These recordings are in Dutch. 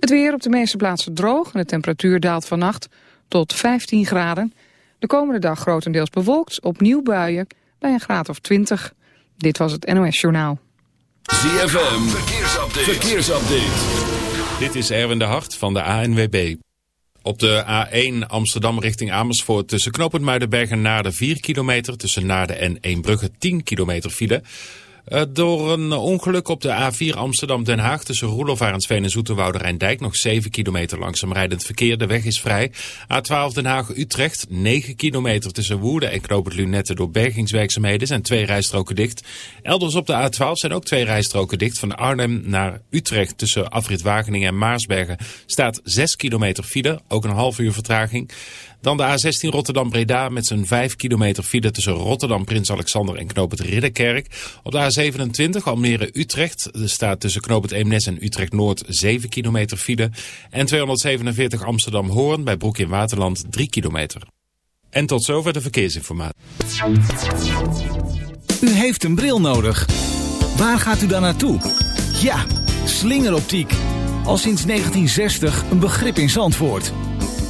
Het weer op de meeste plaatsen droog en de temperatuur daalt vannacht tot 15 graden. De komende dag grotendeels bewolkt, opnieuw buien bij een graad of 20. Dit was het NOS Journaal. ZFM, verkeersupdate. verkeersupdate. Dit is Erwin de Hart van de ANWB. Op de A1 Amsterdam richting Amersfoort tussen knooppunt Muidenberg en Naarden 4 kilometer. Tussen Naarden en Eembrugge 10 kilometer file. Uh, door een ongeluk op de A4 Amsterdam-Den Haag tussen Roelof Arendsveen en Zoeterwoude Rijndijk nog 7 kilometer langzaam rijdend verkeer. De weg is vrij. A12 Den Haag-Utrecht 9 kilometer tussen Woerden en Knoop Lunette door bergingswerkzaamheden zijn twee rijstroken dicht. Elders op de A12 zijn ook twee rijstroken dicht. Van Arnhem naar Utrecht tussen Afrit Wageningen en Maarsbergen staat 6 kilometer file. Ook een half uur vertraging. Dan de A16 Rotterdam-Breda met zijn 5 kilometer file tussen Rotterdam, Prins Alexander en Knoop het Ridderkerk. Op de A27 Almere-Utrecht staat tussen Knoop het Eemnes en Utrecht-Noord 7 kilometer file. En 247 Amsterdam-Hoorn bij Broek in Waterland 3 kilometer. En tot zover de verkeersinformatie. U heeft een bril nodig. Waar gaat u dan naartoe? Ja, slingeroptiek. Al sinds 1960 een begrip in Zandvoort.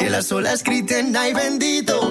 Que las olas griten, ay bendito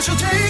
手牵。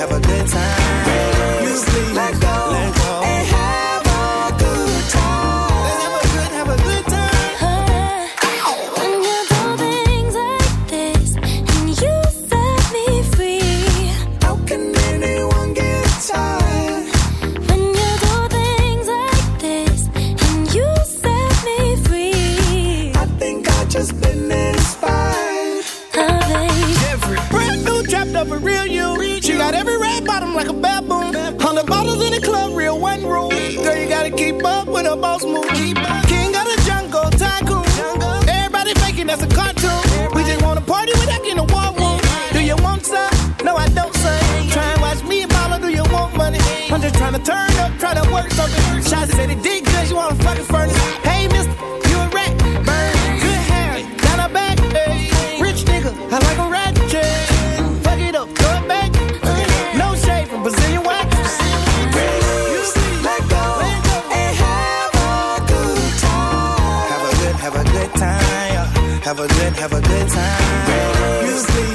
have a good time. work said it did good, you want a fucking furnace. Hey, mister, you a rat. Burn, good hair, got a back. Hey. Rich nigga, I like a rat. Fuck it up, throw it back. No shade from Brazilian wax. Have a good, time. have a good have a good time. Have a good, have a good time. Music,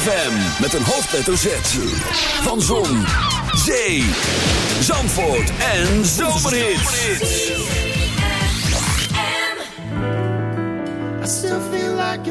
ZFM met een hoofdletter Van Zon, Zee, Zandvoort en Zomerhit. I still feel like